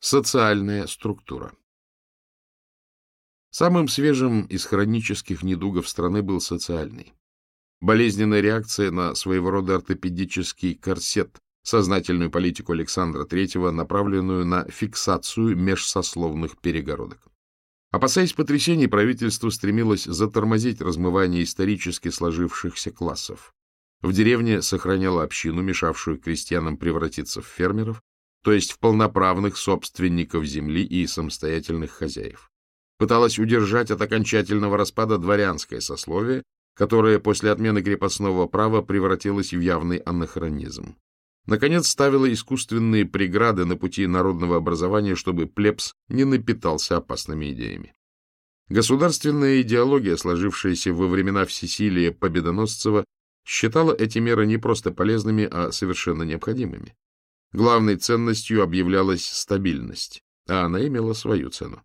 Социальная структура Самым свежим из хронических недугов страны был социальный. Болезненная реакция на своего рода ортопедический корсет, сознательную политику Александра III, направленную на фиксацию межсословных перегородок. Опасаясь потрясений, правительство стремилось затормозить размывание исторически сложившихся классов. В деревне сохраняло общину, мешавшую крестьянам превратиться в фермеров, то есть в полноправных собственников земли и самостоятельных хозяев. Пыталась удержать от окончательного распада дворянское сословие, которое после отмены крепостного права превратилось в явный анахронизм. Наконец, ставила искусственные преграды на пути народного образования, чтобы плебс не напитался опасными идеями. Государственная идеология, сложившаяся во времена всесилия Победоносцева, считала эти меры не просто полезными, а совершенно необходимыми. Главной ценностью объявлялась стабильность, а она имела свою цену.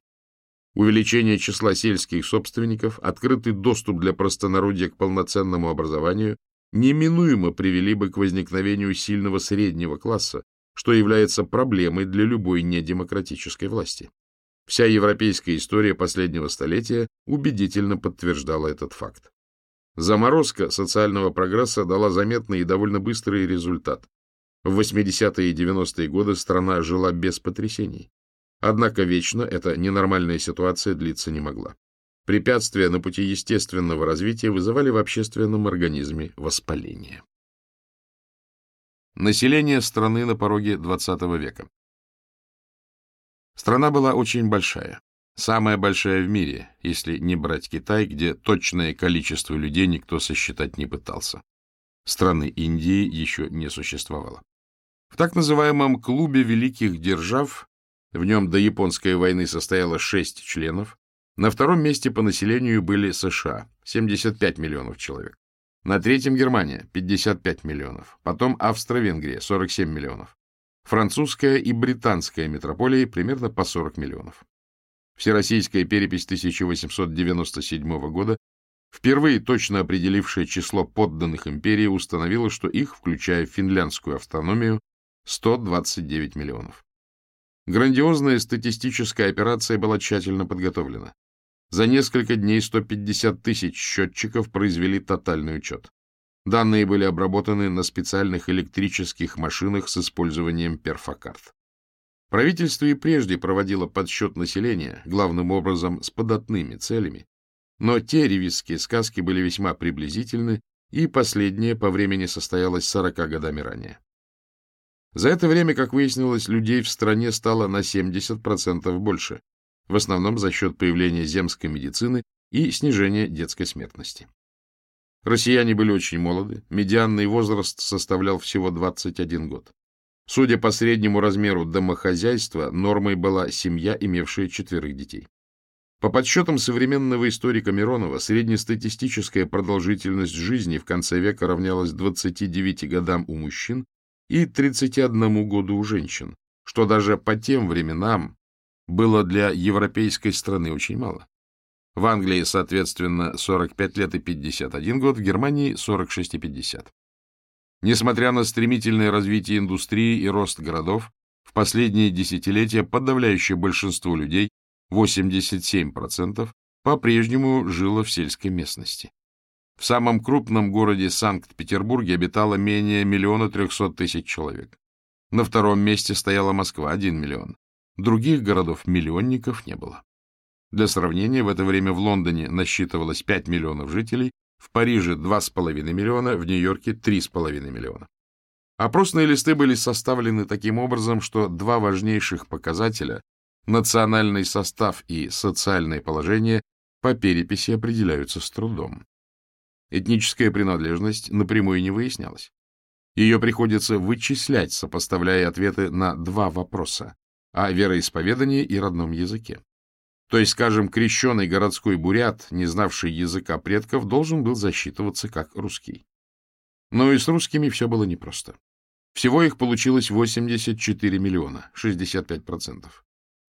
Увеличение числа сельских собственников, открытый доступ для простонародья к полноценному образованию неминуемо привели бы к возникновению сильного среднего класса, что является проблемой для любой недемократической власти. Вся европейская история последнего столетия убедительно подтверждала этот факт. Заморозка социального прогресса дала заметный и довольно быстрый результат. В 80-е и 90-е годы страна жила без потрясений. Однако вечно эта ненормальная ситуация длиться не могла. Препятствия на пути естественного развития вызывали в общественном организме воспаление. Население страны на пороге XX века. Страна была очень большая. Самая большая в мире, если не брать Китай, где точное количество людей никто сосчитать не пытался. Страны Индии еще не существовало. В так называемом «клубе великих держав» в нем до японской войны состояло шесть членов, на втором месте по населению были США – 75 миллионов человек. На третьем Германия – 55 миллионов. Потом Австро-Венгрия – 47 миллионов. Французская и британская метрополии примерно по 40 миллионов. Всероссийская перепись 1897 года впервые точно определившая число подданных империи, установила, что их, включая финляндскую автономию, 129 миллионов. Грандиозная статистическая операция была тщательно подготовлена. За несколько дней 150 тысяч счетчиков произвели тотальный учет. Данные были обработаны на специальных электрических машинах с использованием перфокарт. Правительство и прежде проводило подсчет населения, главным образом с податными целями, но те ревизские сказки были весьма приблизительны, и последнее по времени состоялось 40 годами ранее. За это время, как выяснилось, людей в стране стало на 70% больше, в основном за счет появления земской медицины и снижения детской смертности. Россияне были очень молоды, медианный возраст составлял всего 21 год. Судя по среднему размеру домохозяйства, нормой была семья, имевшая четверых детей. По подсчетам современного историка Миронова, среднестатистическая продолжительность жизни в конце века равнялась 29 годам у мужчин и 31 году у женщин, что даже по тем временам было для европейской страны очень мало. В Англии, соответственно, 45 лет и 51 год, в Германии 46 и 50. Несмотря на стремительное развитие индустрии и рост городов, в последние десятилетия подавляющее большинство людей, 87%, по-прежнему жило в сельской местности. В самом крупном городе Санкт-Петербурге обитало менее миллиона трехсот тысяч человек. На втором месте стояла Москва – 1 миллион. Других городов-миллионников не было. Для сравнения, в это время в Лондоне насчитывалось 5 миллионов жителей, в Париже 2,5 миллиона, в Нью-Йорке 3,5 миллиона. Опросные листы были составлены таким образом, что два важнейших показателя – национальный состав и социальное положение – по переписи определяются с трудом. Этническая принадлежность напрямую не выяснялась. Ее приходится вычислять, сопоставляя ответы на два вопроса о вероисповедании и родном языке. То есть, скажем, крещеный городской бурят, не знавший языка предков, должен был засчитываться как русский. Но и с русскими все было непросто. Всего их получилось 84 миллиона, 65%.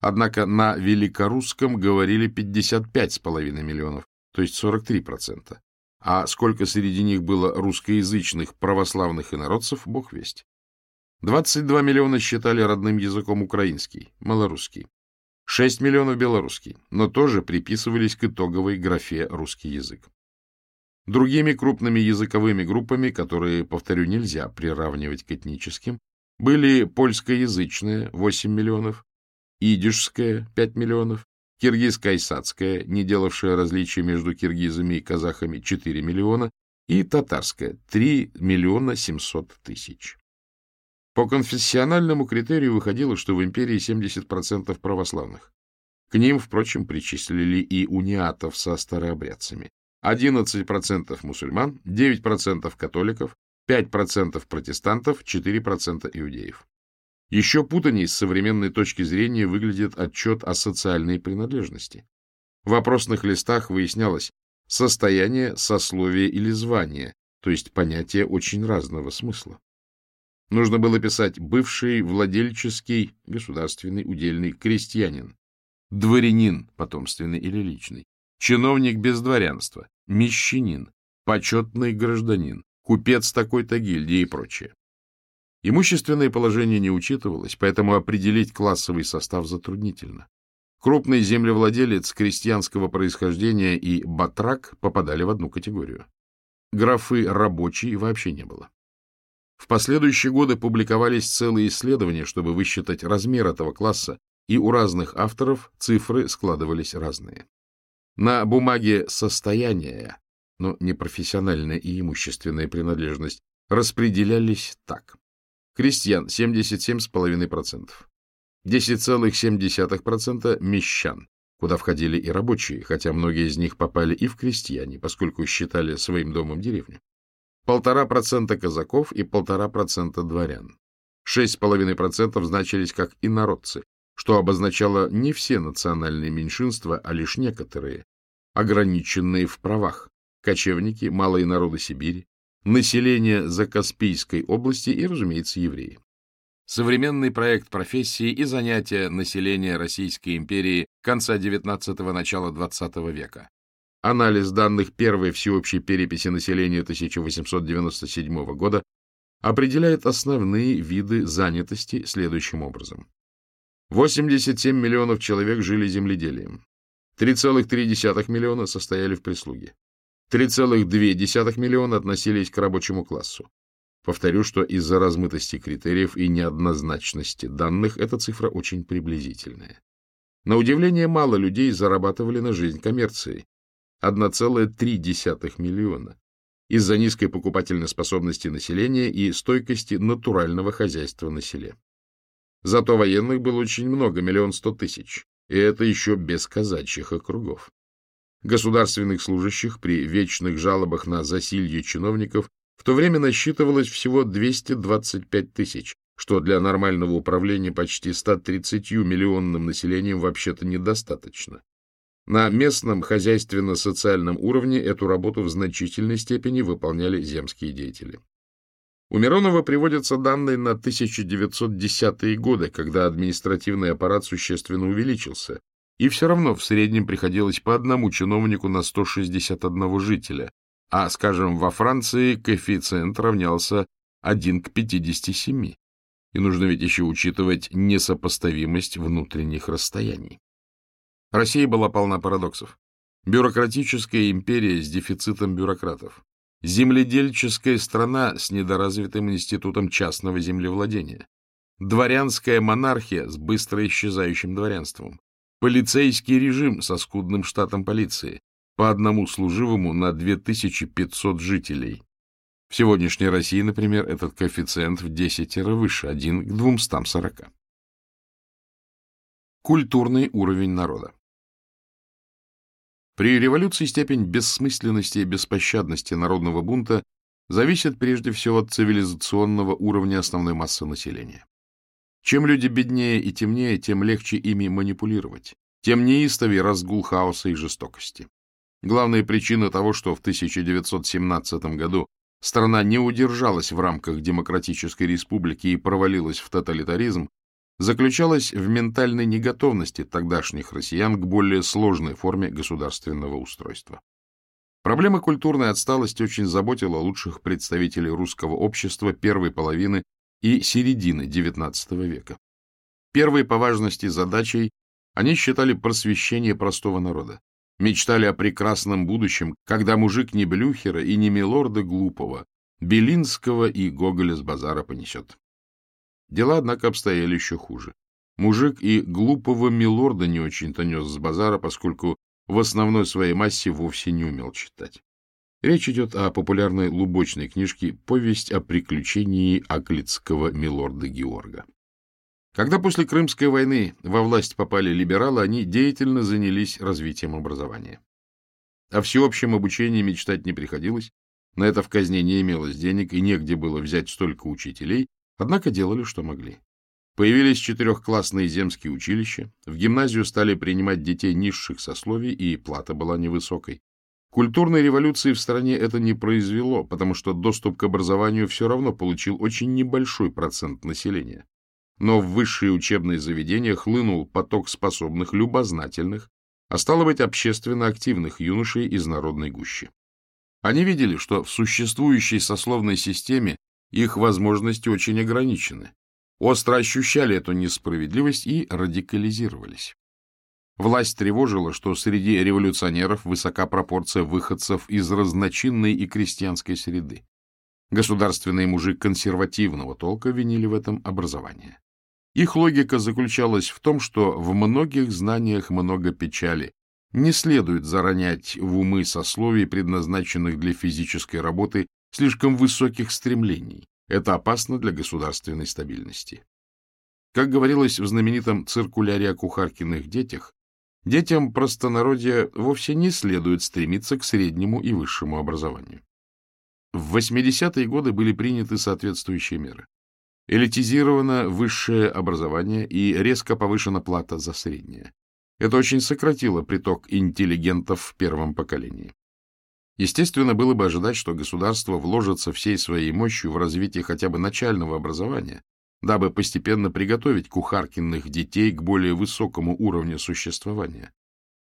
Однако на великорусском говорили 55,5 миллионов, то есть 43%. А сколько среди них было русскоязычных православных инородцев, бог весть. 22 миллиона считали родным языком украинский, малорусский. 6 миллионов белорусский, но тоже приписывались к итоговой графе русский язык. Другими крупными языковыми группами, которые, повторю, нельзя приравнивать к этническим, были польскоязычные 8 миллионов, идишская 5 миллионов, киргизско-айсацкая, не делавшая различия между киргизами и казахами 4 миллиона, и татарская 3 миллиона 700 тысяч. По конфессиональному критерию выходило, что в империи 70% православных. К ним, впрочем, причислили и униатов со старообрядцами. 11% мусульман, 9% католиков, 5% протестантов, 4% иудеев. Еще путаней с современной точки зрения выглядит отчет о социальной принадлежности. В вопросных листах выяснялось состояние, сословие или звание, то есть понятия очень разного смысла. Нужно было писать «бывший владельческий государственный удельный крестьянин», «дворянин» потомственный или личный, «чиновник без дворянства», «мещанин», «почетный гражданин», «купец такой-то гильдии» и прочее. Имущественное положение не учитывалось, поэтому определить классовый состав затруднительно. Крупный землевладелец крестьянского происхождения и батрак попадали в одну категорию. Графы «рабочий» вообще не было. В последующие годы публиковались целые исследования, чтобы высчитать размер этого класса, и у разных авторов цифры складывались разные. На бумаге состояния, но не профессиональная и имущественная принадлежность, распределялись так. Крестьян 77,5%, 10,7% мещан, куда входили и рабочие, хотя многие из них попали и в крестьяне, поскольку считали своим домом деревню. Полтора процента казаков и полтора процента дворян. Шесть с половиной процентов значились как инородцы, что обозначало не все национальные меньшинства, а лишь некоторые, ограниченные в правах, кочевники, малые народы Сибири, население Закаспийской области и, разумеется, евреи. Современный проект профессии и занятия населения Российской империи конца XIX – начала XX века. Анализ данных первой всеобщей переписи населения 1897 года определяет основные виды занятости следующим образом. 87 миллионов человек жили земледелием. 3,3 миллиона состояли в прислуге. 3,2 миллиона относились к рабочему классу. Повторю, что из-за размытости критериев и неоднозначности данных эта цифра очень приблизительная. На удивление мало людей зарабатывали на жизнь коммерцией, 1,3 миллиона из-за низкой покупательной способности населения и стойкости натурального хозяйства на селе. Зато военных было очень много, миллион сто тысяч, и это еще без казачьих округов. Государственных служащих при вечных жалобах на засилье чиновников в то время насчитывалось всего 225 тысяч, что для нормального управления почти 130 миллионным населением вообще-то недостаточно. На местном хозяйственно-социальном уровне эту работу в значительной степени выполняли земские деятели. У Миронова приводятся данные на 1910-е годы, когда административный аппарат существенно увеличился, и все равно в среднем приходилось по одному чиновнику на 161 жителя, а, скажем, во Франции коэффициент равнялся 1 к 57. И нужно ведь еще учитывать несопоставимость внутренних расстояний. Россия была полна парадоксов. Бюрократическая империя с дефицитом бюрократов. Земледельческая страна с недоразвитым институтом частного землевладения. Дворянская монархия с быстро исчезающим дворянством. Полицейский режим со скудным штатом полиции. По одному служивому на 2500 жителей. В сегодняшней России, например, этот коэффициент в 10 выше, 1 к 240. Культурный уровень народа. При революции степень бессмысленности и беспощадности народного бунта зависит прежде всего от цивилизационного уровня основной массы населения. Чем люди беднее и темнее, тем легче ими манипулировать, тем неистовее разгул хаоса и жестокости. Главная причина того, что в 1917 году страна не удержалась в рамках демократической республики и провалилась в тоталитаризм, заключалась в ментальной неготовности тогдашних россиян к более сложной форме государственного устройства. Проблема культурной отсталости очень заботила лучших представителей русского общества первой половины и середины XIX века. Первой по важности задачей они считали просвещение простого народа. Мечтали о прекрасном будущем, когда мужик не Блюхера и не Милорда Глупого, Белинского и Гоголя с базара понесет. Дела, однако, обстояли еще хуже. Мужик и глупого Милорда не очень-то нес с базара, поскольку в основной своей массе вовсе не умел читать. Речь идет о популярной лубочной книжке «Повесть о приключении аклитского милорда Георга». Когда после Крымской войны во власть попали либералы, они деятельно занялись развитием образования. О всеобщем обучении мечтать не приходилось, на это в казне не имелось денег и негде было взять столько учителей, однако делали, что могли. Появились четырехклассные земские училища, в гимназию стали принимать детей низших сословий, и плата была невысокой. Культурной революции в стране это не произвело, потому что доступ к образованию все равно получил очень небольшой процент населения. Но в высшие учебные заведения хлынул поток способных, любознательных, а стало быть, общественно активных юношей из народной гущи. Они видели, что в существующей сословной системе их возможности очень ограничены, остро ощущали эту несправедливость и радикализировались. Власть тревожила, что среди революционеров высока пропорция выходцев из разночинной и крестьянской среды. Государственные мужи консервативного толка винили в этом образование. Их логика заключалась в том, что в многих знаниях много печали. Не следует заронять в умы сословий, предназначенных для физической работы, слишком высоких стремлений. Это опасно для государственной стабильности. Как говорилось в знаменитом циркуляре о кухаркиных детях, Детям простонародья вовсе не следует стремиться к среднему и высшему образованию. В 80-е годы были приняты соответствующие меры. Элитизировано высшее образование и резко повышена плата за среднее. Это очень сократило приток интеллигентов в первом поколении. Естественно, было бы ожидать, что государство вложится всей своей мощью в развитие хотя бы начального образования, дабы постепенно приготовить кухаркиных детей к более высокому уровню существования.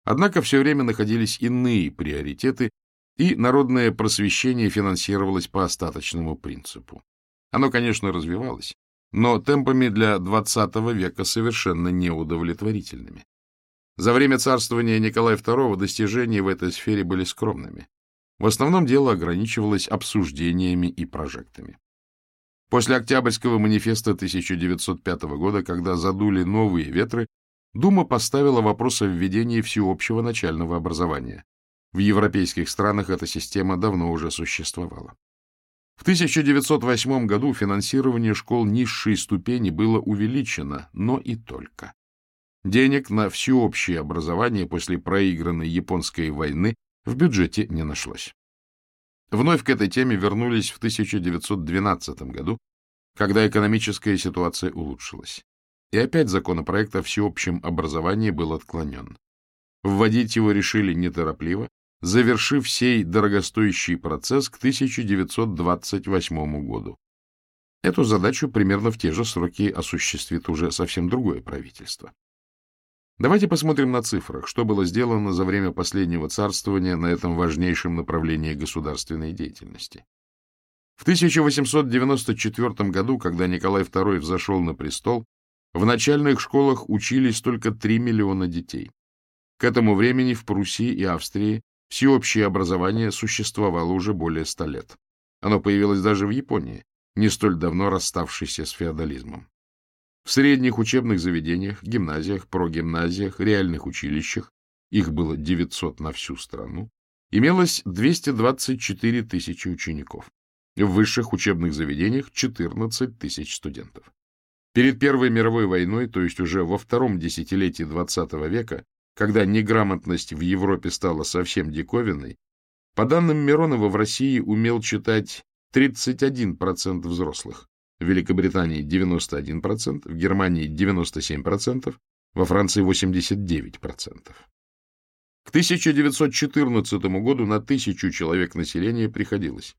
Однако все время находились иные приоритеты, и народное просвещение финансировалось по остаточному принципу. Оно, конечно, развивалось, но темпами для XX века совершенно неудовлетворительными. За время царствования Николая II достижения в этой сфере были скромными. В основном дело ограничивалось обсуждениями и прожектами. После Октябрьского манифеста 1905 года, когда задули новые ветры, Дума поставила вопрос о введении всеобщего начального образования. В европейских странах эта система давно уже существовала. В 1908 году финансирование школ низшей ступени было увеличено, но и только. Денег на всеобщее образование после проигранной японской войны в бюджете не нашлось. Вновь к этой теме вернулись в 1912 году, когда экономическая ситуация улучшилась. И опять законопроект о всеобщем образовании был отклонен. Вводить его решили неторопливо, завершив сей дорогостоящий процесс к 1928 году. Эту задачу примерно в те же сроки осуществит уже совсем другое правительство. Давайте посмотрим на цифрах, что было сделано за время последнего царствования на этом важнейшем направлении государственной деятельности. В 1894 году, когда Николай II взошел на престол, в начальных школах учились только 3 миллиона детей. К этому времени в Пруссии и Австрии всеобщее образование существовало уже более ста лет. Оно появилось даже в Японии, не столь давно расставшейся с феодализмом. В средних учебных заведениях, гимназиях, прогимназиях, реальных училищах, их было 900 на всю страну, имелось 224 тысячи учеников. В высших учебных заведениях 14 тысяч студентов. Перед Первой мировой войной, то есть уже во втором десятилетии XX века, когда неграмотность в Европе стала совсем диковинной, по данным Миронова в России умел читать 31% взрослых, в Великобритании 91%, в Германии 97%, во Франции 89%. К 1914 году на тысячу человек населения приходилось.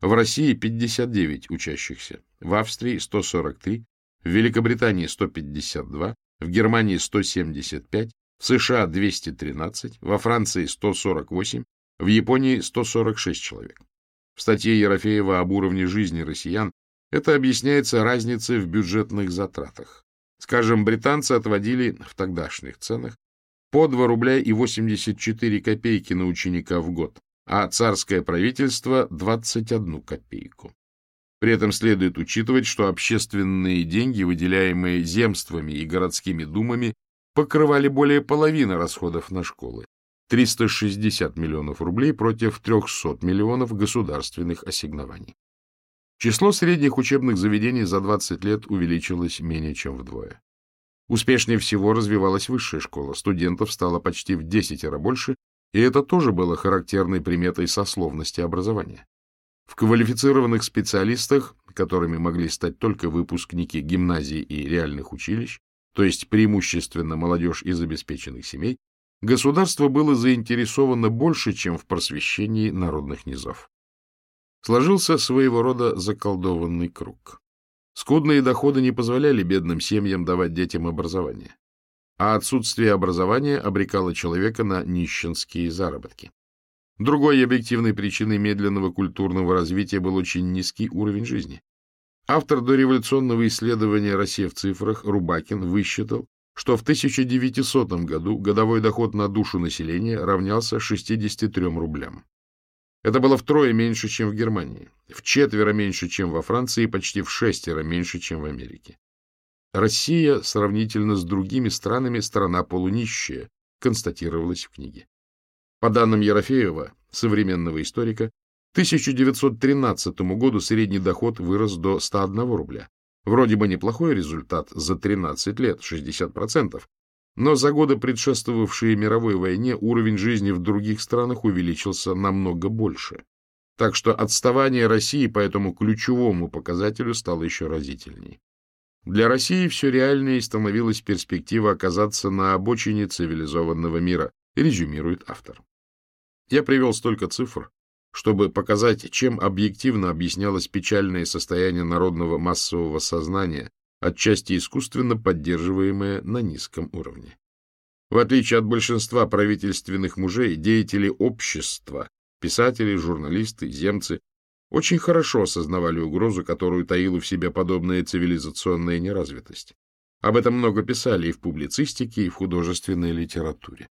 В России 59 учащихся, в Австрии 143, в Великобритании 152, в Германии 175, в США 213, во Франции 148, в Японии 146 человек. В статье Ерофеева об уровне жизни россиян Это объясняется разницей в бюджетных затратах. Скажем, британцы отводили в тогдашних ценах по 2 рубля и 84 копейки на ученика в год, а царское правительство — 21 копейку. При этом следует учитывать, что общественные деньги, выделяемые земствами и городскими думами, покрывали более половины расходов на школы. 360 миллионов рублей против 300 миллионов государственных ассигнований. Число средних учебных заведений за 20 лет увеличилось менее чем вдвое. Успешнее всего развивалась высшая школа, студентов стало почти в десятеро больше, и это тоже было характерной приметой сословности образования. В квалифицированных специалистах, которыми могли стать только выпускники гимназий и реальных училищ, то есть преимущественно молодежь из обеспеченных семей, государство было заинтересовано больше, чем в просвещении народных низов. Сложился своего рода заколдованный круг. Скудные доходы не позволяли бедным семьям давать детям образование, а отсутствие образования обрекало человека на нищенские заработки. Другой объективной причиной медленного культурного развития был очень низкий уровень жизни. Автор дореволюционного исследования «Россия в цифрах» Рубакин высчитал, что в 1900 году годовой доход на душу населения равнялся 63 рублям. Это было втрое меньше, чем в Германии, в четверо меньше, чем во Франции и почти в шестеро меньше, чем в Америке. Россия, сравнительно с другими странами, страна полунищая, констатировалось в книге. По данным Ерофеева, современного историка, к 1913 году средний доход вырос до 101 рубля. Вроде бы неплохой результат за 13 лет, 60%, но за годы, предшествовавшие мировой войне, уровень жизни в других странах увеличился намного больше. Так что отставание России по этому ключевому показателю стало еще разительней. Для России все реальнее становилась перспектива оказаться на обочине цивилизованного мира, резюмирует автор. Я привел столько цифр, чтобы показать, чем объективно объяснялось печальное состояние народного массового сознания, отчасти искусственно поддерживаемое на низком уровне. В отличие от большинства правительственных мужей, деятели общества, писатели, журналисты, земцы, очень хорошо осознавали угрозу, которую таила в себе подобная цивилизационная неразвитость. Об этом много писали и в публицистике, и в художественной литературе.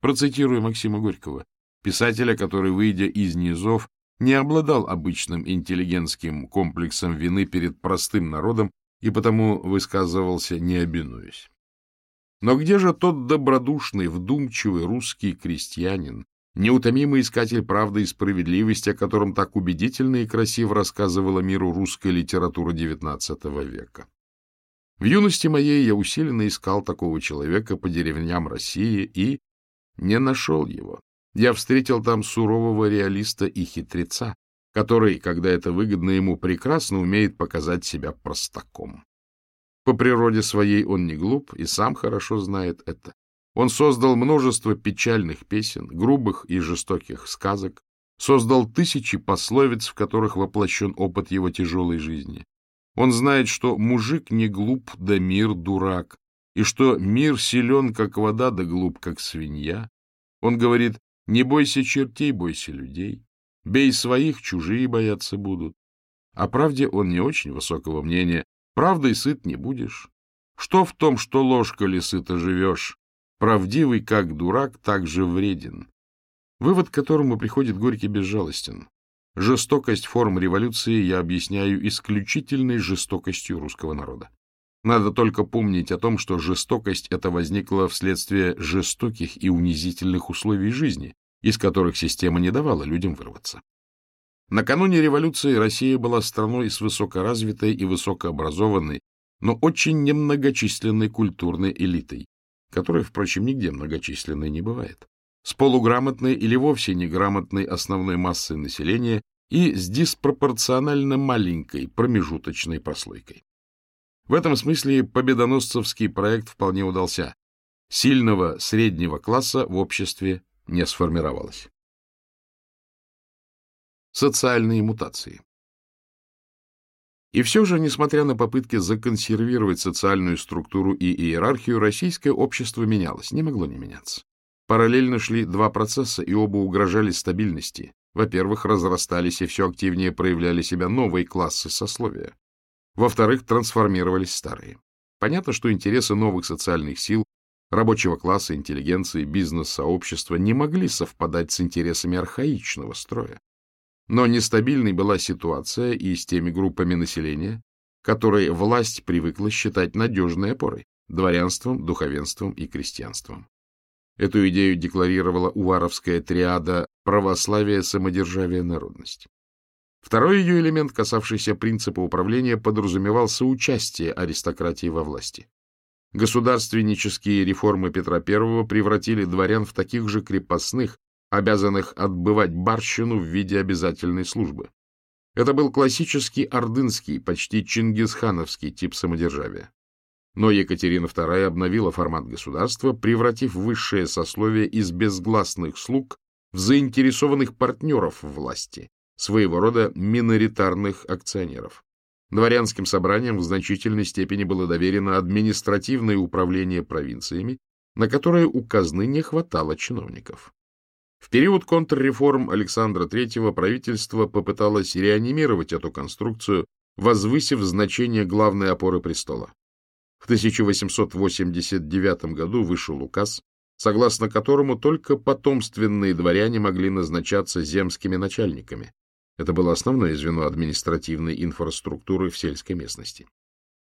Процитирую Максима Горького, писателя, который, выйдя из низов, не обладал обычным интеллигентским комплексом вины перед простым народом и потому высказывался, не обинуясь. Но где же тот добродушный, вдумчивый русский крестьянин, неутомимый искатель правды и справедливости, о котором так убедительно и красиво рассказывала миру русская литература XIX века? В юности моей я усиленно искал такого человека по деревням России и не нашел его. Я встретил там сурового реалиста и хитреца, который, когда это выгодно ему, прекрасно умеет показать себя простаком. По природе своей он не глуп и сам хорошо знает это. Он создал множество печальных песен, грубых и жестоких сказок, создал тысячи пословиц, в которых воплощен опыт его тяжелой жизни. Он знает, что мужик не глуп, да мир дурак, и что мир силен, как вода, да глуп, как свинья. Он говорит, не бойся чертей, бойся людей. Бей своих, чужие бояться будут. О правде он не очень высокого мнения. Правдой сыт не будешь. Что в том, что ложка ли сыто живешь? Правдивый, как дурак, так же вреден. Вывод, к которому приходит Горький, безжалостен. Жестокость форм революции я объясняю исключительной жестокостью русского народа. Надо только помнить о том, что жестокость эта возникла вследствие жестоких и унизительных условий жизни, из которых система не давала людям вырваться. Накануне революции Россия была страной с высокоразвитой и высокообразованной, но очень немногочисленной культурной элитой, которая, впрочем, нигде многочисленной не бывает, с полуграмотной или вовсе неграмотной основной массой населения и с диспропорционально маленькой промежуточной прослойкой. В этом смысле победоносцевский проект вполне удался. Сильного среднего класса в обществе не сформировалось. Социальные мутации И все же, несмотря на попытки законсервировать социальную структуру и иерархию, российское общество менялось, не могло не меняться. Параллельно шли два процесса, и оба угрожали стабильности, Во-первых, разрастались и все активнее проявляли себя новые классы сословия. Во-вторых, трансформировались старые. Понятно, что интересы новых социальных сил, рабочего класса, интеллигенции, бизнес-сообщества не могли совпадать с интересами архаичного строя. Но нестабильной была ситуация и с теми группами населения, которые власть привыкла считать надежной опорой – дворянством, духовенством и крестьянством. Эту идею декларировала уваровская триада «православие, самодержавие, народность». Второй ее элемент, касавшийся принципа управления, подразумевал соучастие аристократии во власти. Государственнические реформы Петра I превратили дворян в таких же крепостных, обязанных отбывать барщину в виде обязательной службы. Это был классический ордынский, почти чингисхановский тип самодержавия. Но Екатерина II обновила формат государства, превратив высшее сословие из безгласных слуг в заинтересованных партнеров власти, своего рода миноритарных акционеров. Дворянским собраниям в значительной степени было доверено административное управление провинциями, на которое у казны не хватало чиновников. В период контрреформ Александра III правительство попыталось реанимировать эту конструкцию, возвысив значение главной опоры престола. В 1889 году вышел указ, согласно которому только потомственные дворяне могли назначаться земскими начальниками. Это было основное звено административной инфраструктуры в сельской местности.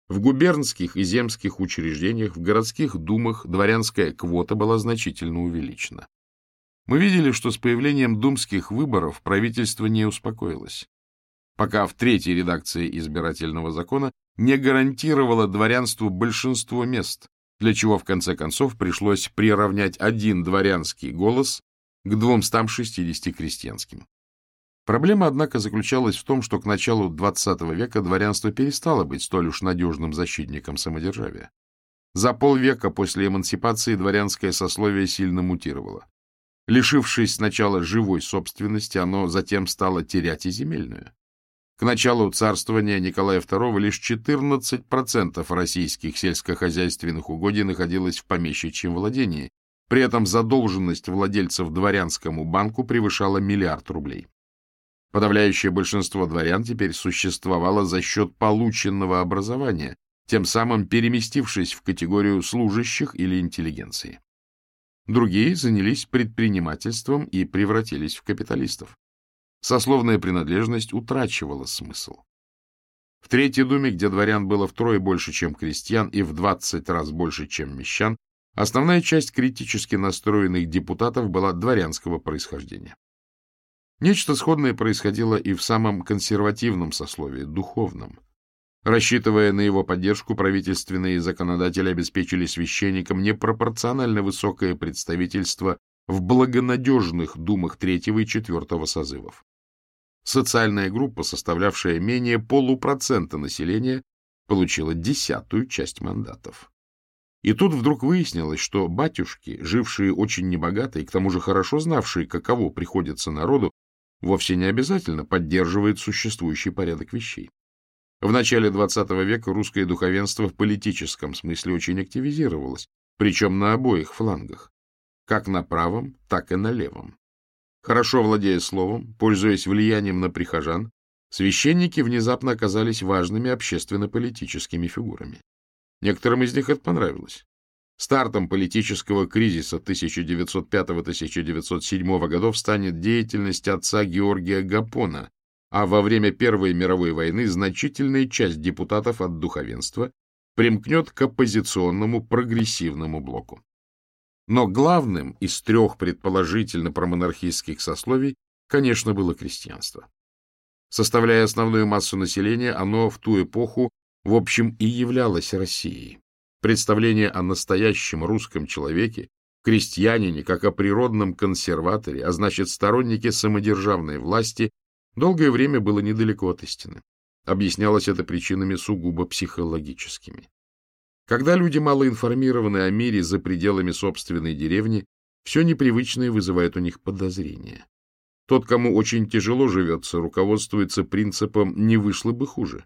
В губернских и земских учреждениях, в городских думах дворянская квота была значительно увеличена. Мы видели, что с появлением думских выборов правительство не успокоилось, пока в третьей редакции избирательного закона не гарантировало дворянству большинство мест, для чего в конце концов пришлось приравнять один дворянский голос к 260 крестьянским. Проблема, однако, заключалась в том, что к началу XX века дворянство перестало быть столь уж надежным защитником самодержавия. За полвека после эмансипации дворянское сословие сильно мутировало. Лишившись сначала живой собственности, оно затем стало терять и земельную. К началу царствования Николая II лишь 14% российских сельскохозяйственных угодий находилось в помещичьем владении, при этом задолженность владельцев дворянскому банку превышала миллиард рублей. Подавляющее большинство дворян теперь существовало за счет полученного образования, тем самым переместившись в категорию служащих или интеллигенции. Другие занялись предпринимательством и превратились в капиталистов. Сословная принадлежность утрачивала смысл. В Третьей Думе, где дворян было втрое больше, чем крестьян, и в 20 раз больше, чем мещан, основная часть критически настроенных депутатов была дворянского происхождения. Нечто сходное происходило и в самом консервативном сословии, духовном. Рассчитывая на его поддержку, правительственные законодатели обеспечили священникам непропорционально высокое представительство в благонадежных думах третьего и четвертого созывов. Социальная группа, составлявшая менее полупроцента населения, получила десятую часть мандатов. И тут вдруг выяснилось, что батюшки, жившие очень небогато и к тому же хорошо знавшие, каково приходится народу, вовсе не обязательно поддерживают существующий порядок вещей. В начале XX века русское духовенство в политическом смысле очень активизировалось, причем на обоих флангах, как на правом, так и на левом. Хорошо владея словом, пользуясь влиянием на прихожан, священники внезапно оказались важными общественно-политическими фигурами. Некоторым из них это понравилось. Стартом политического кризиса 1905-1907 годов станет деятельность отца Георгия Гапона, а во время Первой мировой войны значительная часть депутатов от духовенства примкнет к оппозиционному прогрессивному блоку. Но главным из трех предположительно промонархистских сословий, конечно, было крестьянство. Составляя основную массу населения, оно в ту эпоху, в общем, и являлось Россией. Представление о настоящем русском человеке, крестьянине, как о природном консерваторе, а значит, стороннике самодержавной власти, долгое время было недалеко от истины. Объяснялось это причинами сугубо психологическими. Когда люди мало информированы о мире за пределами собственной деревни, все непривычное вызывает у них подозрения. Тот, кому очень тяжело живется, руководствуется принципом «не вышло бы хуже».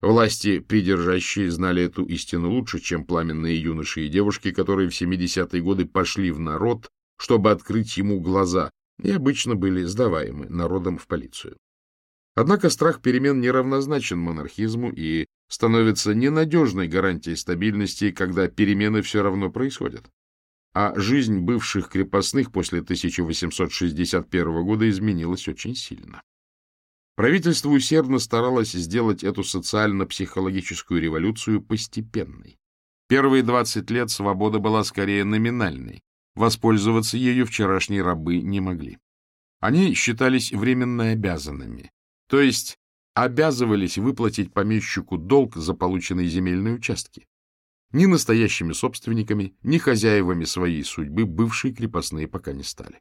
Власти, придержащие, знали эту истину лучше, чем пламенные юноши и девушки, которые в 70-е годы пошли в народ, чтобы открыть ему глаза, и обычно были сдаваемы народом в полицию. Однако страх перемен неравнозначен монархизму и становится ненадежной гарантией стабильности, когда перемены все равно происходят. А жизнь бывших крепостных после 1861 года изменилась очень сильно. Правительство усердно старалось сделать эту социально-психологическую революцию постепенной. Первые 20 лет свобода была скорее номинальной, воспользоваться ею вчерашние рабы не могли. Они считались временно обязанными, то есть обязывались выплатить помещику долг за полученные земельные участки. Ни настоящими собственниками, ни хозяевами своей судьбы бывшие крепостные пока не стали.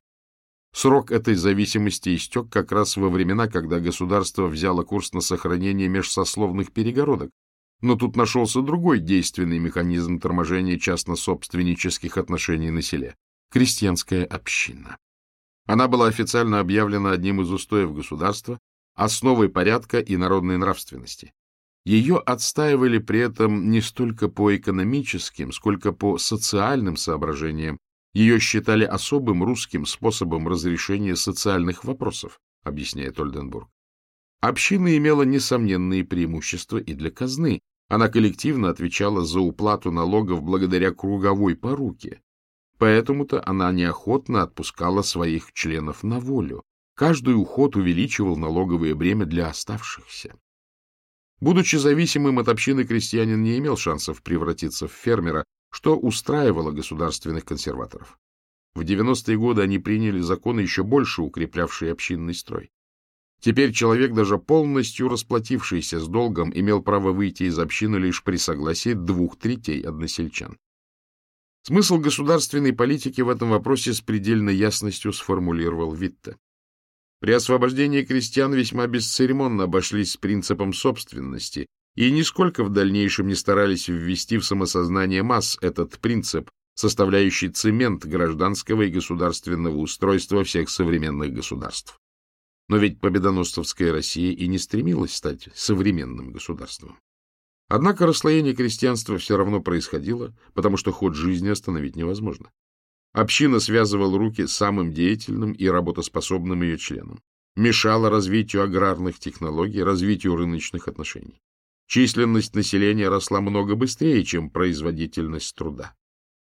Срок этой зависимости истек как раз во времена, когда государство взяло курс на сохранение межсословных перегородок, но тут нашелся другой действенный механизм торможения частно-собственнических отношений на селе — крестьянская община. Она была официально объявлена одним из устоев государства, основой порядка и народной нравственности. Ее отстаивали при этом не столько по экономическим, сколько по социальным соображениям. Ее считали особым русским способом разрешения социальных вопросов, объясняет Ольденбург. Община имела несомненные преимущества и для казны. Она коллективно отвечала за уплату налогов благодаря круговой поруке. Поэтому-то она неохотно отпускала своих членов на волю. Каждый уход увеличивал налоговое бремя для оставшихся. Будучи зависимым от общины, крестьянин не имел шансов превратиться в фермера, что устраивало государственных консерваторов. В 90-е годы они приняли законы, еще больше укреплявшие общинный строй. Теперь человек, даже полностью расплатившийся с долгом, имел право выйти из общины лишь при согласии двух третей односельчан. Смысл государственной политики в этом вопросе с предельной ясностью сформулировал Витте. При освобождении крестьян весьма бесцеремонно обошлись с принципом собственности и нисколько в дальнейшем не старались ввести в самосознание масс этот принцип, составляющий цемент гражданского и государственного устройства всех современных государств. Но ведь победоносцевская Россия и не стремилась стать современным государством. Однако расслоение крестьянства все равно происходило, потому что ход жизни остановить невозможно. Община связывала руки самым деятельным и работоспособным ее членам, мешала развитию аграрных технологий, развитию рыночных отношений. Численность населения росла много быстрее, чем производительность труда.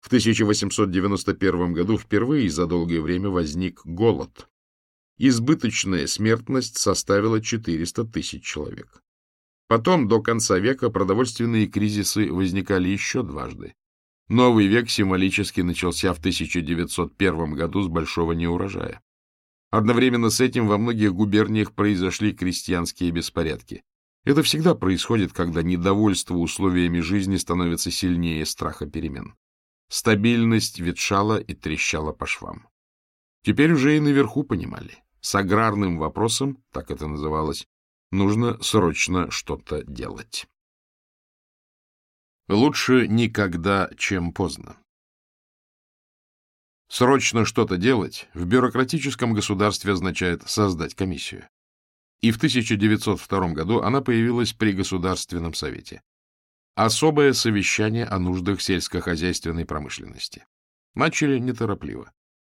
В 1891 году впервые за долгое время возник голод, избыточная смертность составила 400 тысяч человек. Потом, до конца века, продовольственные кризисы возникали еще дважды. Новый век символически начался в 1901 году с большого неурожая. Одновременно с этим во многих губерниях произошли крестьянские беспорядки. Это всегда происходит, когда недовольство условиями жизни становится сильнее страха перемен. Стабильность ветшала и трещала по швам. Теперь уже и наверху понимали. С аграрным вопросом, так это называлось, нужно срочно что-то делать. Лучше никогда, чем поздно. Срочно что-то делать в бюрократическом государстве означает создать комиссию. И в 1902 году она появилась при Государственном совете. Особое совещание о нуждах сельскохозяйственной промышленности. Начали неторопливо.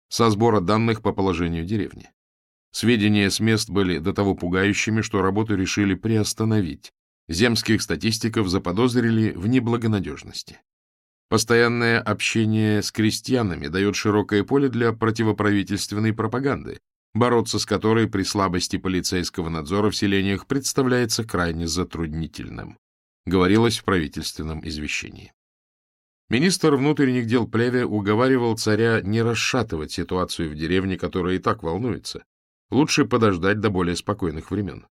Со сбора данных по положению деревни. Сведения с мест были до того пугающими, что работу решили приостановить. Земских статистиков заподозрили в неблагонадежности. Постоянное общение с крестьянами дает широкое поле для противоправительственной пропаганды, бороться с которой при слабости полицейского надзора в селениях представляется крайне затруднительным, говорилось в правительственном извещении. Министр внутренних дел Плеве уговаривал царя не расшатывать ситуацию в деревне, которая и так волнуется, Лучше подождать до более спокойных времен.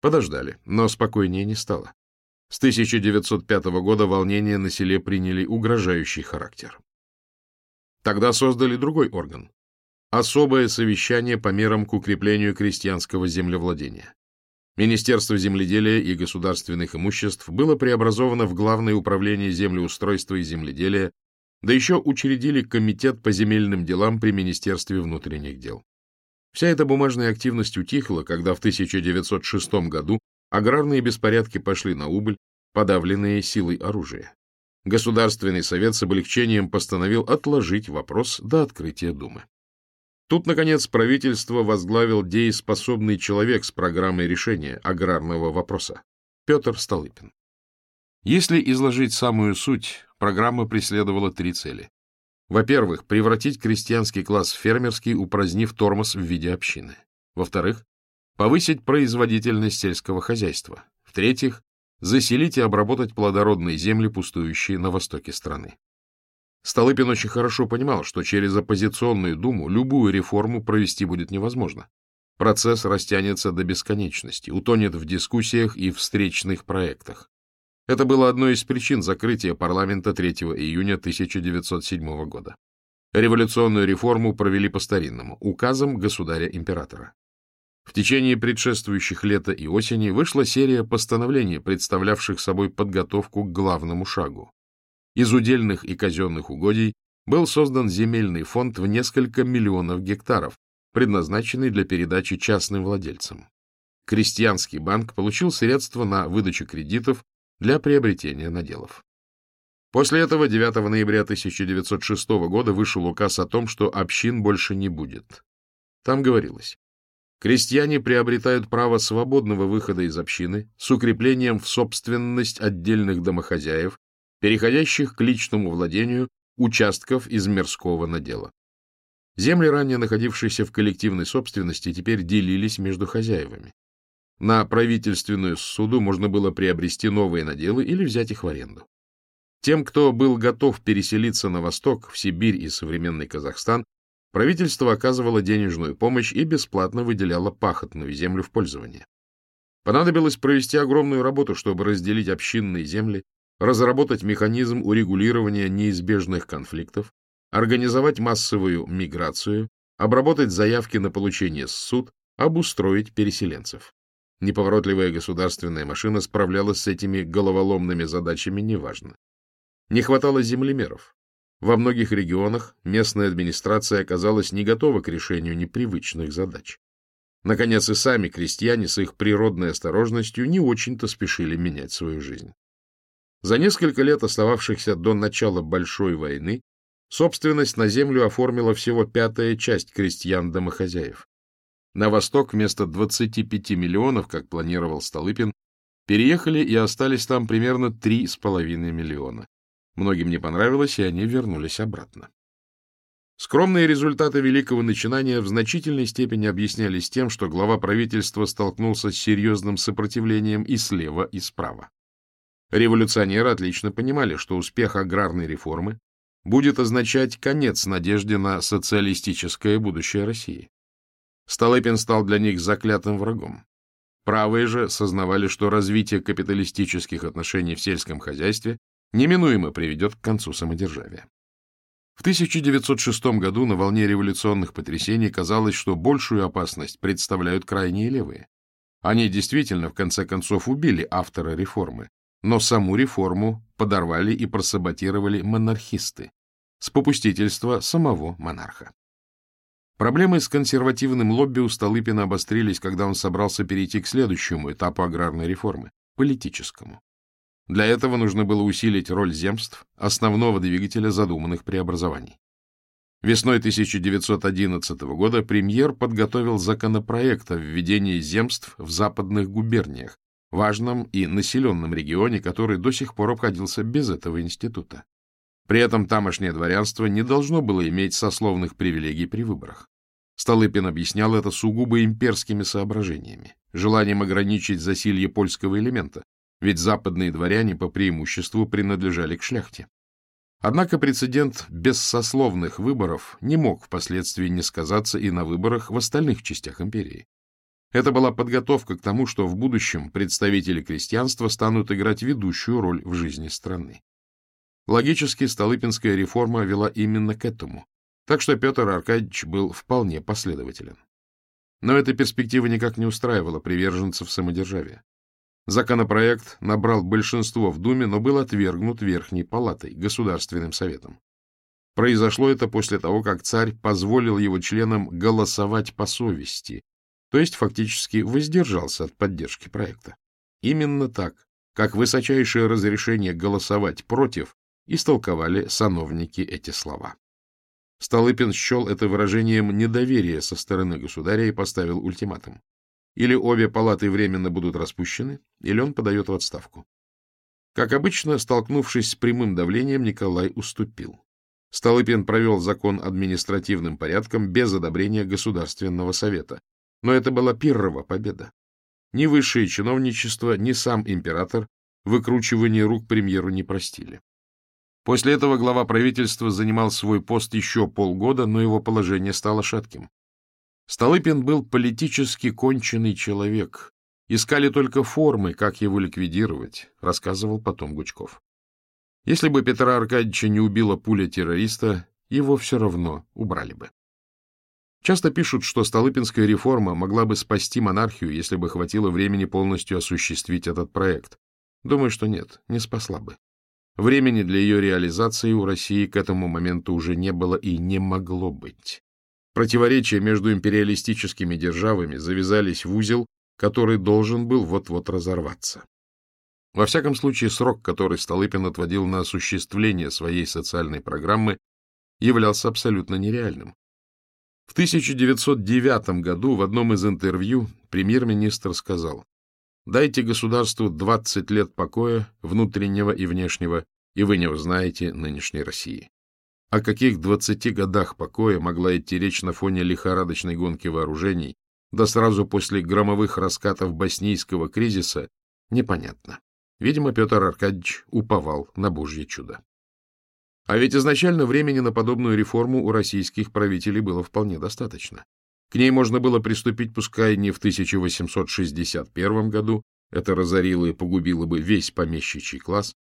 Подождали, но спокойнее не стало. С 1905 года волнения на селе приняли угрожающий характер. Тогда создали другой орган — особое совещание по мерам к укреплению крестьянского землевладения. Министерство земледелия и государственных имуществ было преобразовано в Главное управление землеустройства и земледелия, да еще учредили Комитет по земельным делам при Министерстве внутренних дел. Вся эта бумажная активность утихла, когда в 1906 году аграрные беспорядки пошли на убыль, подавленные силой оружия. Государственный совет с облегчением постановил отложить вопрос до открытия Думы. Тут, наконец, правительство возглавил дееспособный человек с программой решения аграрного вопроса – Петр Столыпин. Если изложить самую суть, программа преследовала три цели. Во-первых, превратить крестьянский класс в фермерский, упразднив тормоз в виде общины. Во-вторых, повысить производительность сельского хозяйства. В-третьих, заселить и обработать плодородные земли, пустующие на востоке страны. Столыпин очень хорошо понимал, что через оппозиционную думу любую реформу провести будет невозможно. Процесс растянется до бесконечности, утонет в дискуссиях и встречных проектах. Это было одной из причин закрытия парламента 3 июня 1907 года. Революционную реформу провели по-старинному, указом государя-императора. В течение предшествующих лета и осени вышла серия постановлений, представлявших собой подготовку к главному шагу. Из удельных и казенных угодий был создан земельный фонд в несколько миллионов гектаров, предназначенный для передачи частным владельцам. Крестьянский банк получил средства на выдачу кредитов для приобретения наделов. После этого 9 ноября 1906 года вышел указ о том, что общин больше не будет. Там говорилось, крестьяне приобретают право свободного выхода из общины с укреплением в собственность отдельных домохозяев, переходящих к личному владению участков из мирского надела. Земли, ранее находившиеся в коллективной собственности, теперь делились между хозяевами. На правительственную суду можно было приобрести новые наделы или взять их в аренду. Тем, кто был готов переселиться на восток, в Сибирь и современный Казахстан, правительство оказывало денежную помощь и бесплатно выделяло пахотную землю в пользование. Понадобилось провести огромную работу, чтобы разделить общинные земли, разработать механизм урегулирования неизбежных конфликтов, организовать массовую миграцию, обработать заявки на получение суд, обустроить переселенцев. Неповоротливая государственная машина справлялась с этими головоломными задачами неважно. Не хватало землемеров. Во многих регионах местная администрация оказалась не готова к решению непривычных задач. Наконец, и сами крестьяне с их природной осторожностью не очень-то спешили менять свою жизнь. За несколько лет, остававшихся до начала Большой войны, собственность на землю оформила всего пятая часть крестьян-домохозяев. На восток вместо 25 миллионов, как планировал Столыпин, переехали и остались там примерно 3,5 миллиона. Многим не понравилось, и они вернулись обратно. Скромные результаты великого начинания в значительной степени объяснялись тем, что глава правительства столкнулся с серьезным сопротивлением и слева, и справа. Революционеры отлично понимали, что успех аграрной реформы будет означать конец надежде на социалистическое будущее России. Столыпин стал для них заклятым врагом. Правые же сознавали, что развитие капиталистических отношений в сельском хозяйстве неминуемо приведет к концу самодержавия. В 1906 году на волне революционных потрясений казалось, что большую опасность представляют крайние левые. Они действительно, в конце концов, убили автора реформы, но саму реформу подорвали и просаботировали монархисты с попустительства самого монарха. Проблемы с консервативным лобби у Столыпина обострились, когда он собрался перейти к следующему этапу аграрной реформы – политическому. Для этого нужно было усилить роль земств, основного двигателя задуманных преобразований. Весной 1911 года премьер подготовил законопроект о введении земств в западных губерниях, важном и населенном регионе, который до сих пор обходился без этого института. При этом тамошнее дворянство не должно было иметь сословных привилегий при выборах. Столыпин объяснял это сугубо имперскими соображениями, желанием ограничить засилье польского элемента, ведь западные дворяне по преимуществу принадлежали к шляхте. Однако прецедент бессословных выборов не мог впоследствии не сказаться и на выборах в остальных частях империи. Это была подготовка к тому, что в будущем представители крестьянства станут играть ведущую роль в жизни страны. Логически Столыпинская реформа вела именно к этому, так что Петр Аркадьевич был вполне последователен. Но эта перспектива никак не устраивала приверженцев самодержавия. Законопроект набрал большинство в Думе, но был отвергнут Верхней Палатой, Государственным Советом. Произошло это после того, как царь позволил его членам голосовать по совести, то есть фактически воздержался от поддержки проекта. Именно так, как высочайшее разрешение голосовать против, истолковали сановники эти слова. Столыпин счел это выражением недоверия со стороны государя и поставил ультиматум. Или обе палаты временно будут распущены, или он подает в отставку. Как обычно, столкнувшись с прямым давлением, Николай уступил. Столыпин провел закон административным порядком без одобрения Государственного совета. Но это была Пиррова победа. Ни высшее чиновничество, ни сам император выкручивание рук премьеру не простили. После этого глава правительства занимал свой пост еще полгода, но его положение стало шатким. Столыпин был политически конченый человек. Искали только формы, как его ликвидировать, рассказывал потом Гучков. Если бы Петра Аркадьевича не убила пуля террориста, его все равно убрали бы. Часто пишут, что Столыпинская реформа могла бы спасти монархию, если бы хватило времени полностью осуществить этот проект. Думаю, что нет, не спасла бы. Времени для ее реализации у России к этому моменту уже не было и не могло быть. Противоречия между империалистическими державами завязались в узел, который должен был вот-вот разорваться. Во всяком случае, срок, который Столыпин отводил на осуществление своей социальной программы, являлся абсолютно нереальным. В 1909 году в одном из интервью премьер-министр сказал, «Дайте государству 20 лет покоя, внутреннего и внешнего, и вы не узнаете нынешней России». О каких 20 годах покоя могла идти речь на фоне лихорадочной гонки вооружений, да сразу после громовых раскатов боснийского кризиса, непонятно. Видимо, Петр Аркадьевич уповал на Божье чудо. А ведь изначально времени на подобную реформу у российских правителей было вполне достаточно. К ней можно было приступить, пускай не в 1861 году, это разорило и погубило бы весь помещичий класс,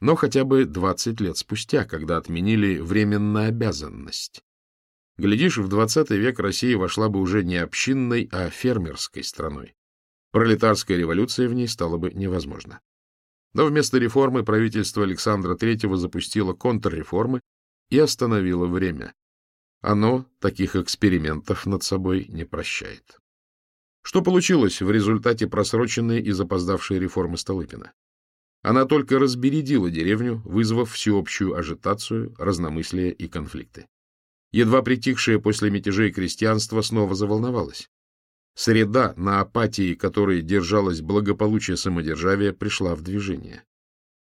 но хотя бы 20 лет спустя, когда отменили временную обязанность. Глядишь, в 20 век Россия вошла бы уже не общинной, а фермерской страной. Пролетарская революция в ней стала бы невозможна. Но вместо реформы правительство Александра III запустило контрреформы и остановило время. Оно таких экспериментов над собой не прощает. Что получилось в результате просроченной и запоздавшей реформы Столыпина? Она только разбередила деревню, вызвав всеобщую ажитацию, разномыслие и конфликты. Едва притихшее после мятежей крестьянство снова заволновалось. Среда, на апатии которой держалось благополучие самодержавия, пришла в движение.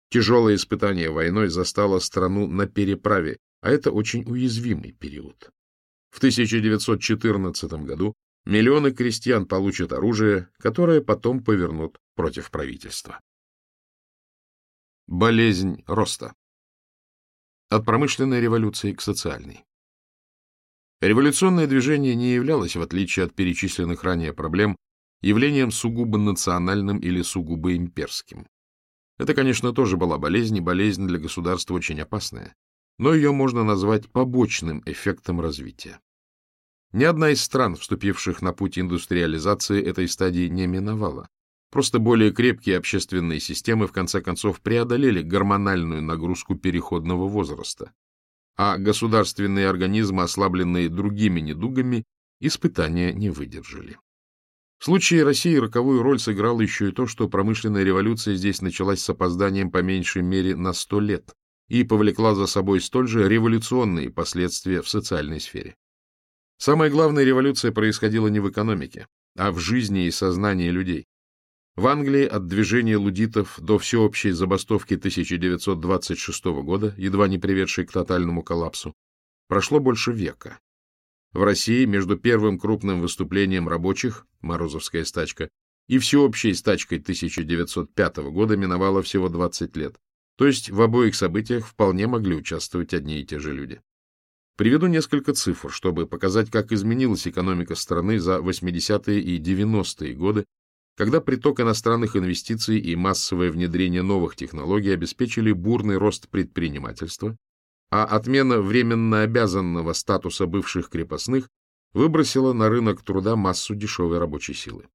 Тяжелое испытание войной застало страну на переправе, а это очень уязвимый период. В 1914 году миллионы крестьян получат оружие, которое потом повернут против правительства. Болезнь роста. От промышленной революции к социальной. Революционное движение не являлось, в отличие от перечисленных ранее проблем, явлением сугубо национальным или сугубо имперским. Это, конечно, тоже была болезнь, и болезнь для государства очень опасная, но ее можно назвать побочным эффектом развития. Ни одна из стран, вступивших на путь индустриализации, этой стадии не миновала. Просто более крепкие общественные системы в конце концов преодолели гормональную нагрузку переходного возраста а государственные организмы, ослабленные другими недугами, испытания не выдержали. В случае России роковую роль сыграло еще и то, что промышленная революция здесь началась с опозданием по меньшей мере на сто лет и повлекла за собой столь же революционные последствия в социальной сфере. Самая главная революция происходила не в экономике, а в жизни и сознании людей. В Англии от движения лудитов до всеобщей забастовки 1926 года, едва не приведшей к тотальному коллапсу, прошло больше века. В России между первым крупным выступлением рабочих, Морозовская стачка, и всеобщей стачкой 1905 года миновало всего 20 лет, то есть в обоих событиях вполне могли участвовать одни и те же люди. Приведу несколько цифр, чтобы показать, как изменилась экономика страны за 80-е и 90-е годы когда приток иностранных инвестиций и массовое внедрение новых технологий обеспечили бурный рост предпринимательства, а отмена временно обязанного статуса бывших крепостных выбросила на рынок труда массу дешевой рабочей силы.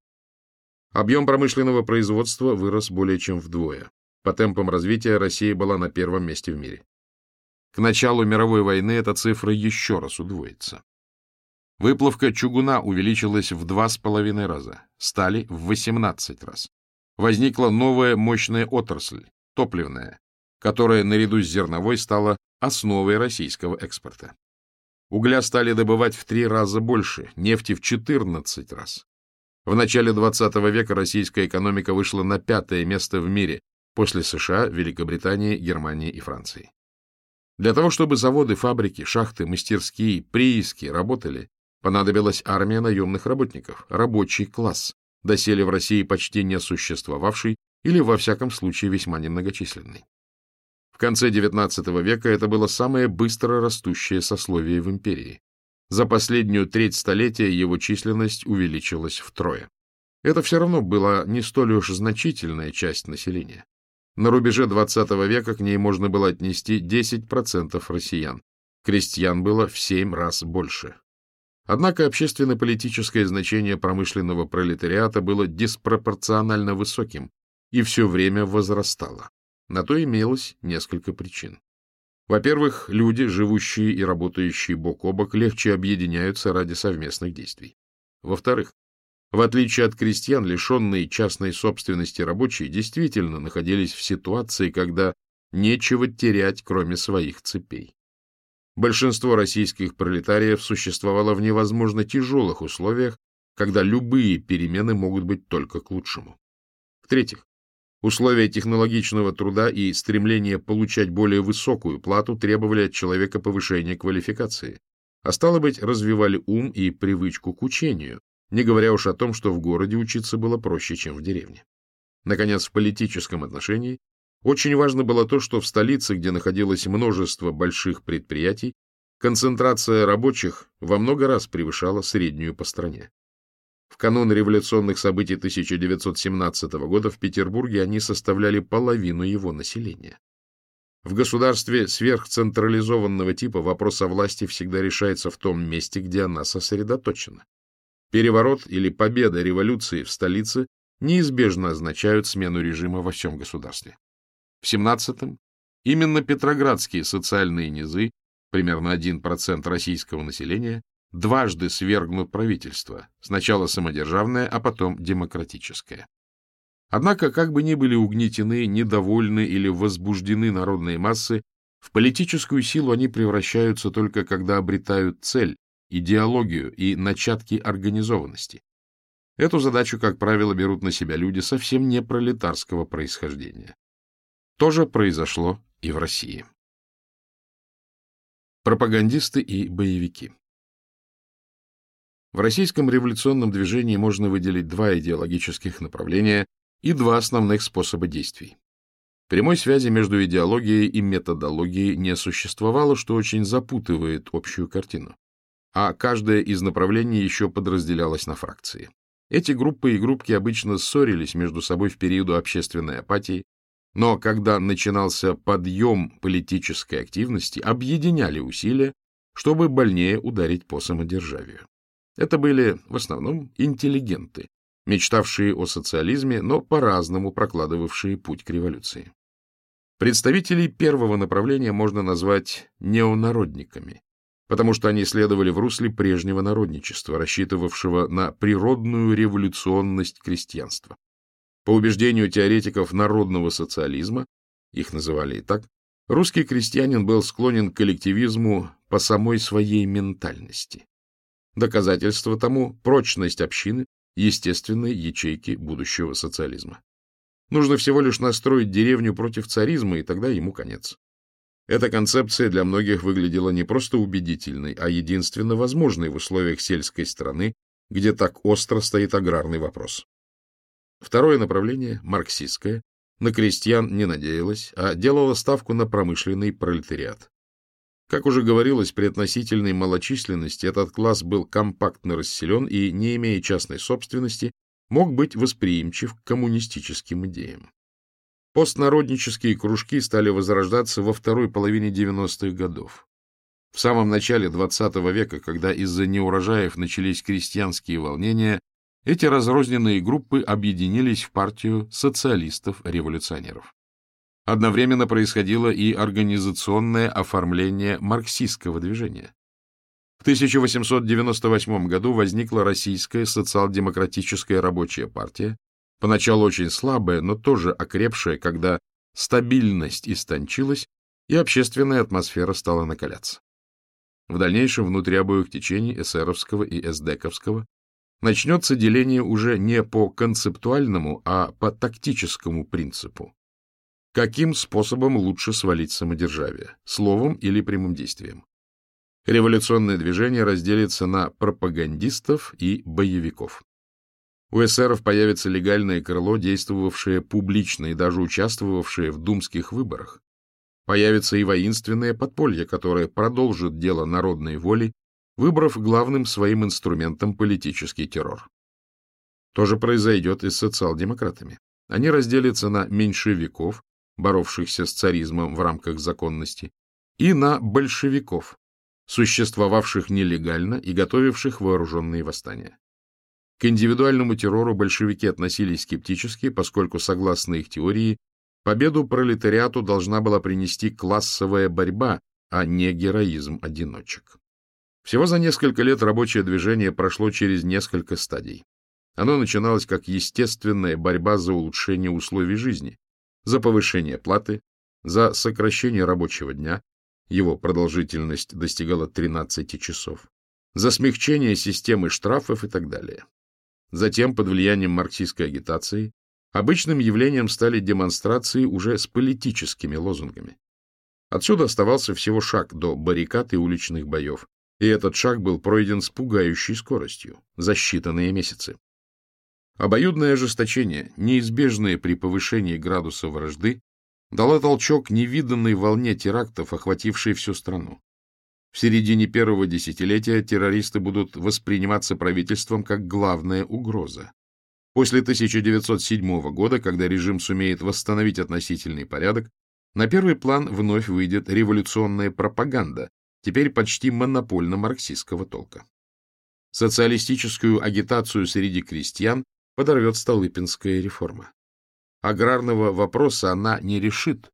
Объем промышленного производства вырос более чем вдвое. По темпам развития Россия была на первом месте в мире. К началу мировой войны эта цифра еще раз удвоится. Выплавка чугуна увеличилась в два с половиной раза, стали в 18 раз. Возникла новая мощная отрасль – топливная, которая наряду с зерновой стала основой российского экспорта. Угля стали добывать в три раза больше, нефти в 14 раз. В начале 20 века российская экономика вышла на пятое место в мире после США, Великобритании, Германии и Франции. Для того, чтобы заводы, фабрики, шахты, мастерские, прииски работали, понадобилась армия наемных работников, рабочий класс, доселе в России почти не существовавший или, во всяком случае, весьма немногочисленный. В конце XIX века это было самое быстро растущее сословие в империи. За последнюю треть столетия его численность увеличилась втрое. Это все равно была не столь уж значительная часть населения. На рубеже XX века к ней можно было отнести 10% россиян. Крестьян было в 7 раз больше. Однако общественно-политическое значение промышленного пролетариата было диспропорционально высоким и все время возрастало. На то имелось несколько причин. Во-первых, люди, живущие и работающие бок о бок, легче объединяются ради совместных действий. Во-вторых, в отличие от крестьян, лишенные частной собственности рабочие действительно находились в ситуации, когда нечего терять, кроме своих цепей. Большинство российских пролетариев существовало в невозможно тяжелых условиях, когда любые перемены могут быть только к лучшему. В-третьих, условия технологичного труда и стремление получать более высокую плату требовали от человека повышения квалификации, а стало быть, развивали ум и привычку к учению, не говоря уж о том, что в городе учиться было проще, чем в деревне. Наконец, в политическом отношении очень важно было то, что в столице, где находилось множество больших предприятий, концентрация рабочих во много раз превышала среднюю по стране. В канун революционных событий 1917 года в Петербурге они составляли половину его населения. В государстве сверхцентрализованного типа вопрос о власти всегда решается в том месте, где она сосредоточена. Переворот или победа революции в столице неизбежно означают смену режима во всем государстве. В 17-м именно петроградские социальные низы, примерно 1% российского населения, дважды свергнут правительство, сначала самодержавное, а потом демократическое. Однако, как бы ни были угнетены, недовольны или возбуждены народные массы, в политическую силу они превращаются только когда обретают цель, идеологию и начатки организованности. Эту задачу, как правило, берут на себя люди совсем не пролетарского происхождения. То же произошло и в России. Пропагандисты и боевики В российском революционном движении можно выделить два идеологических направления и два основных способа действий. Прямой связи между идеологией и методологией не существовало, что очень запутывает общую картину а каждое из направлений еще подразделялось на фракции. Эти группы и группки обычно ссорились между собой в периоды общественной апатии, но когда начинался подъем политической активности, объединяли усилия, чтобы больнее ударить по самодержавию. Это были в основном интеллигенты, мечтавшие о социализме, но по-разному прокладывавшие путь к революции. Представителей первого направления можно назвать неонародниками, потому что они следовали в русле прежнего народничества, рассчитывавшего на природную революционность крестьянства. По убеждению теоретиков народного социализма, их называли и так, русский крестьянин был склонен к коллективизму по самой своей ментальности. Доказательство тому – прочность общины, естественной ячейки будущего социализма. Нужно всего лишь настроить деревню против царизма, и тогда ему конец. Эта концепция для многих выглядела не просто убедительной, а единственно возможной в условиях сельской страны, где так остро стоит аграрный вопрос. Второе направление, марксистское, на крестьян не надеялось, а делало ставку на промышленный пролетариат. Как уже говорилось, при относительной малочисленности этот класс был компактно расселен и, не имея частной собственности, мог быть восприимчив к коммунистическим идеям. Постнароднические кружки стали возрождаться во второй половине 90-х годов. В самом начале XX века, когда из-за неурожаев начались крестьянские волнения, эти разрозненные группы объединились в партию социалистов-революционеров. Одновременно происходило и организационное оформление марксистского движения. В 1898 году возникла Российская социал-демократическая рабочая партия, поначалу очень слабая, но тоже окрепшая, когда стабильность истончилась и общественная атмосфера стала накаляться. В дальнейшем внутри обоих течений, эсеровского и эсдековского, начнется деление уже не по концептуальному, а по тактическому принципу. Каким способом лучше свалить самодержавие? Словом или прямым действием? Революционное движение разделится на пропагандистов и боевиков. У эсеров появится легальное крыло, действовавшее публично и даже участвовавшее в думских выборах. Появится и воинственное подполье, которое продолжит дело народной воли, выбрав главным своим инструментом политический террор. То же произойдет и с социал-демократами. Они разделятся на меньшевиков, боровшихся с царизмом в рамках законности, и на большевиков, существовавших нелегально и готовивших вооруженные восстания. К индивидуальному террору большевики относились скептически, поскольку, согласно их теории, победу пролетариату должна была принести классовая борьба, а не героизм одиночек. Всего за несколько лет рабочее движение прошло через несколько стадий. Оно начиналось как естественная борьба за улучшение условий жизни, за повышение платы, за сокращение рабочего дня, его продолжительность достигала 13 часов, за смягчение системы штрафов и так далее. Затем, под влиянием марксистской агитации, обычным явлением стали демонстрации уже с политическими лозунгами. Отсюда оставался всего шаг до баррикад и уличных боев, и этот шаг был пройден с пугающей скоростью, за считанные месяцы. Обоюдное ожесточение, неизбежное при повышении градуса вражды, дало толчок невиданной волне терактов, охватившей всю страну. В середине первого десятилетия террористы будут восприниматься правительством как главная угроза. После 1907 года, когда режим сумеет восстановить относительный порядок, на первый план вновь выйдет революционная пропаганда, теперь почти монопольно-марксистского толка. Социалистическую агитацию среди крестьян подорвет Столыпинская реформа. Аграрного вопроса она не решит,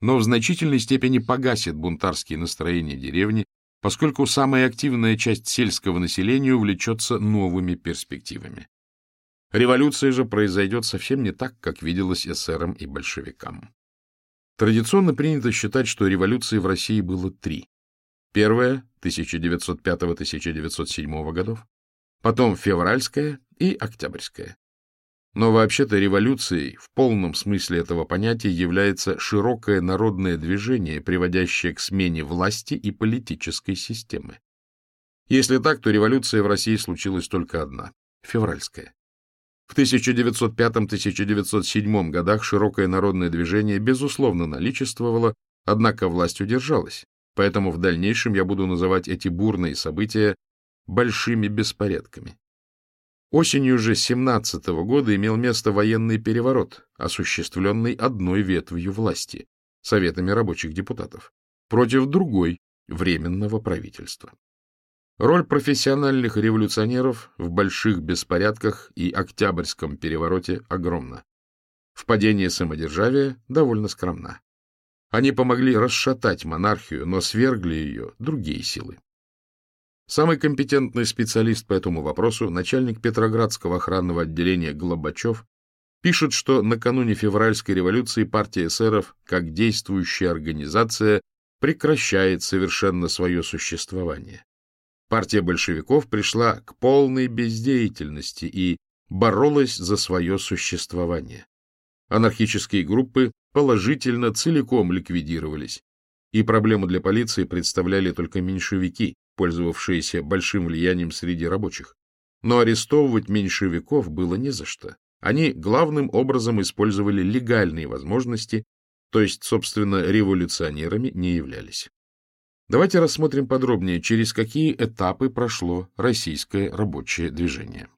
но в значительной степени погасит бунтарские настроения деревни поскольку самая активная часть сельского населения увлечется новыми перспективами. Революция же произойдет совсем не так, как виделось эсерам и большевикам. Традиционно принято считать, что революций в России было три. Первая — 1905-1907 годов, потом февральская и октябрьская. Но вообще-то революцией в полном смысле этого понятия является широкое народное движение, приводящее к смене власти и политической системы. Если так, то революция в России случилась только одна — февральская. В 1905-1907 годах широкое народное движение безусловно наличествовало, однако власть удержалась, поэтому в дальнейшем я буду называть эти бурные события большими беспорядками. Осенью же 17 -го года имел место военный переворот, осуществленный одной ветвью власти, советами рабочих депутатов, против другой, временного правительства. Роль профессиональных революционеров в больших беспорядках и Октябрьском перевороте огромна. Впадение самодержавия довольно скромна. Они помогли расшатать монархию, но свергли ее другие силы. Самый компетентный специалист по этому вопросу, начальник Петроградского охранного отделения Глобачев, пишет, что накануне февральской революции партия эсеров, как действующая организация, прекращает совершенно свое существование. Партия большевиков пришла к полной бездеятельности и боролась за свое существование. Анархические группы положительно целиком ликвидировались, и проблему для полиции представляли только меньшевики, пользовавшиеся большим влиянием среди рабочих. Но арестовывать меньшевиков было не за что. Они главным образом использовали легальные возможности, то есть, собственно, революционерами не являлись. Давайте рассмотрим подробнее, через какие этапы прошло российское рабочее движение.